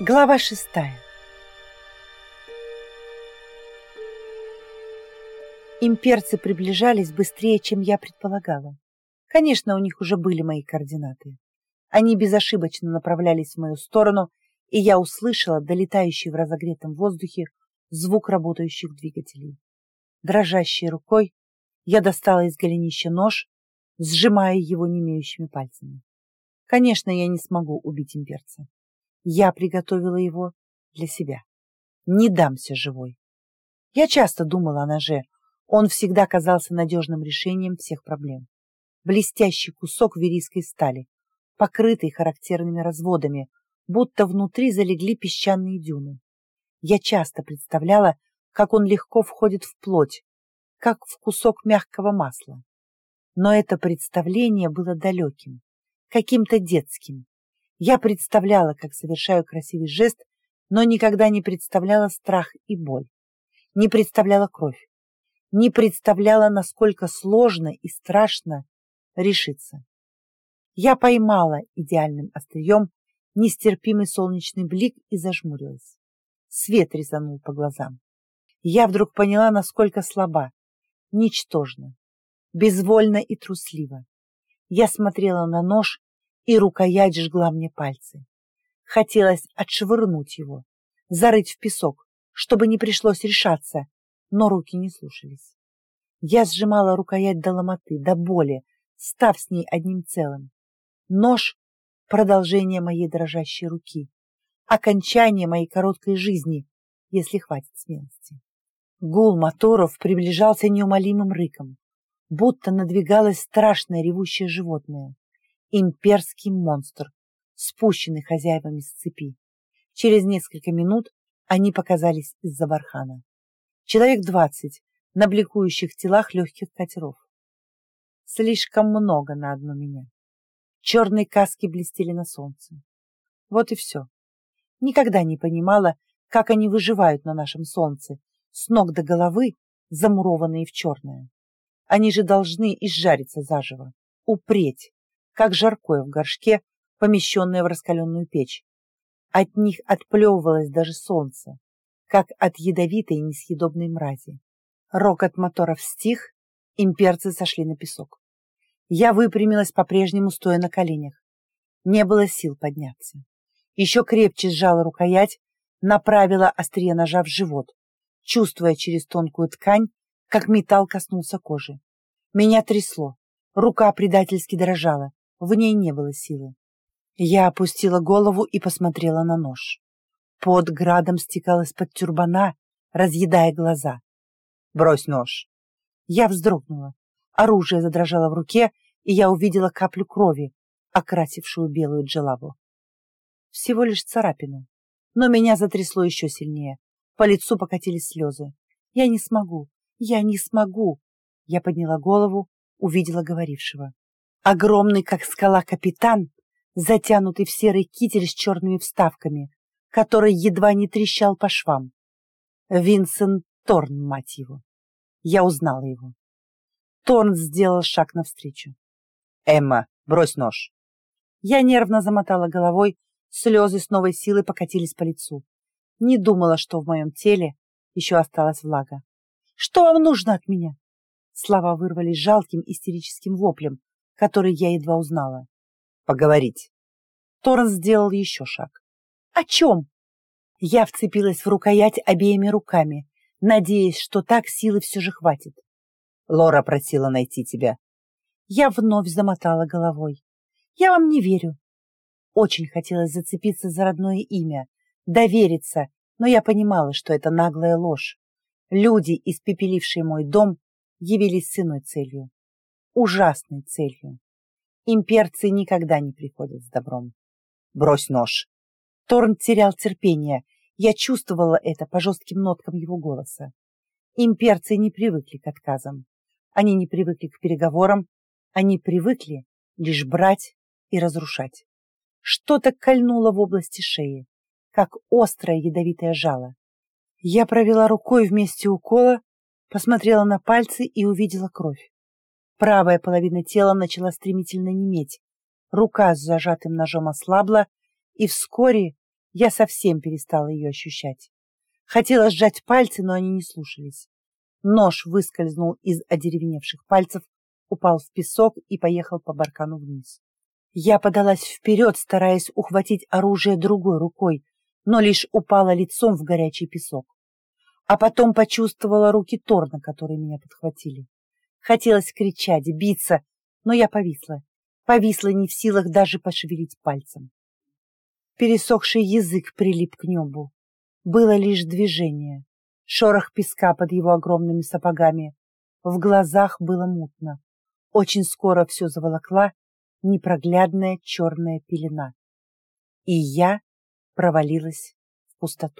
Глава шестая Имперцы приближались быстрее, чем я предполагала. Конечно, у них уже были мои координаты. Они безошибочно направлялись в мою сторону, и я услышала долетающий в разогретом воздухе звук работающих двигателей. Дрожащей рукой я достала из голенища нож, сжимая его немеющими пальцами. Конечно, я не смогу убить имперца. Я приготовила его для себя. Не дамся живой. Я часто думала о ноже. Он всегда казался надежным решением всех проблем. Блестящий кусок верийской стали, покрытый характерными разводами, будто внутри залегли песчаные дюны. Я часто представляла, как он легко входит в плоть, как в кусок мягкого масла. Но это представление было далеким, каким-то детским. Я представляла, как совершаю красивый жест, но никогда не представляла страх и боль. Не представляла кровь. Не представляла, насколько сложно и страшно решиться. Я поймала идеальным острием нестерпимый солнечный блик и зажмурилась. Свет резанул по глазам. Я вдруг поняла, насколько слаба, ничтожна, безвольна и труслива. Я смотрела на нож, и рукоять жгла мне пальцы. Хотелось отшвырнуть его, зарыть в песок, чтобы не пришлось решаться, но руки не слушались. Я сжимала рукоять до ломоты, до боли, став с ней одним целым. Нож — продолжение моей дрожащей руки, окончание моей короткой жизни, если хватит смелости. Гул моторов приближался неумолимым рыком, будто надвигалось страшное ревущее животное. Имперский монстр, спущенный хозяевами с цепи. Через несколько минут они показались из-за бархана. Человек двадцать на бликующих телах легких катеров. Слишком много на одну меня. Черные каски блестели на солнце. Вот и все. Никогда не понимала, как они выживают на нашем солнце, с ног до головы, замурованные в черное. Они же должны изжариться заживо, упреть, как жаркое в горшке, помещенное в раскаленную печь. От них отплевывалось даже солнце, как от ядовитой несъедобной мрази. Рокот моторов стих, имперцы сошли на песок. Я выпрямилась по-прежнему, стоя на коленях. Не было сил подняться. Еще крепче сжала рукоять, направила острие ножа в живот чувствуя через тонкую ткань, как металл коснулся кожи. Меня трясло, рука предательски дрожала, в ней не было силы. Я опустила голову и посмотрела на нож. Под градом стекал из-под тюрбана, разъедая глаза. «Брось нож!» Я вздрогнула. Оружие задрожало в руке, и я увидела каплю крови, окрасившую белую джелаву. Всего лишь царапина, но меня затрясло еще сильнее. По лицу покатились слезы. «Я не смогу! Я не смогу!» Я подняла голову, увидела говорившего. Огромный, как скала, капитан, затянутый в серый китель с черными вставками, который едва не трещал по швам. Винсент Торн, мать его. Я узнала его. Торн сделал шаг навстречу. «Эмма, брось нож!» Я нервно замотала головой, слезы с новой силой покатились по лицу. Не думала, что в моем теле еще осталась влага. «Что вам нужно от меня?» Слова вырвались жалким истерическим воплем, который я едва узнала. «Поговорить». Торрен сделал еще шаг. «О чем?» Я вцепилась в рукоять обеими руками, надеясь, что так силы все же хватит. Лора просила найти тебя. Я вновь замотала головой. Я вам не верю. Очень хотелось зацепиться за родное имя, довериться, но я понимала, что это наглая ложь. Люди, испепелившие мой дом, явились с иной целью. Ужасной целью. Имперцы никогда не приходят с добром. Брось нож. Торн терял терпение. Я чувствовала это по жестким ноткам его голоса. Имперцы не привыкли к отказам. Они не привыкли к переговорам. Они привыкли лишь брать и разрушать. Что-то кольнуло в области шеи как острое ядовитое жало. Я провела рукой вместе укола, посмотрела на пальцы и увидела кровь. Правая половина тела начала стремительно неметь. Рука с зажатым ножом ослабла, и вскоре Я совсем перестала ее ощущать. Хотела сжать пальцы, но они не слушались. Нож выскользнул из одеревеневших пальцев, упал в песок и поехал по баркану вниз. Я подалась вперед, стараясь ухватить оружие другой рукой, но лишь упала лицом в горячий песок. А потом почувствовала руки Торна, которые меня подхватили. Хотелось кричать, биться, но я повисла. Повисла не в силах даже пошевелить пальцем. Пересохший язык прилип к небу. Было лишь движение, шорох песка под его огромными сапогами. В глазах было мутно. Очень скоро все заволокла непроглядная черная пелена. И я провалилась в пустоту.